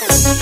It's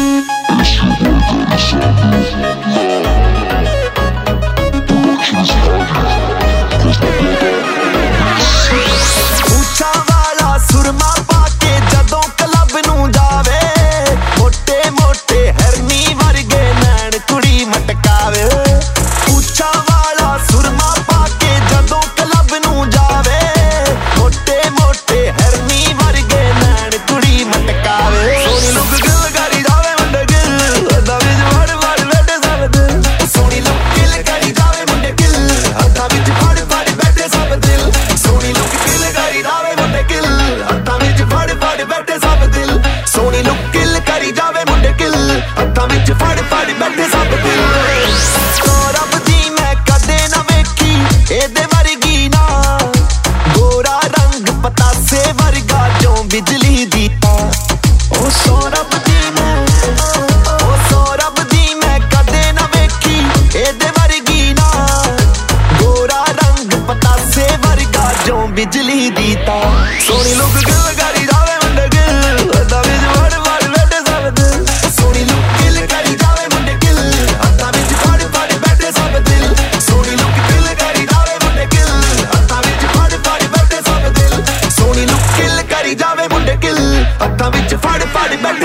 digitally ਹੱਥਾਂ ਵਿੱਚ ਫੜ ਫੜ ਬੈਠ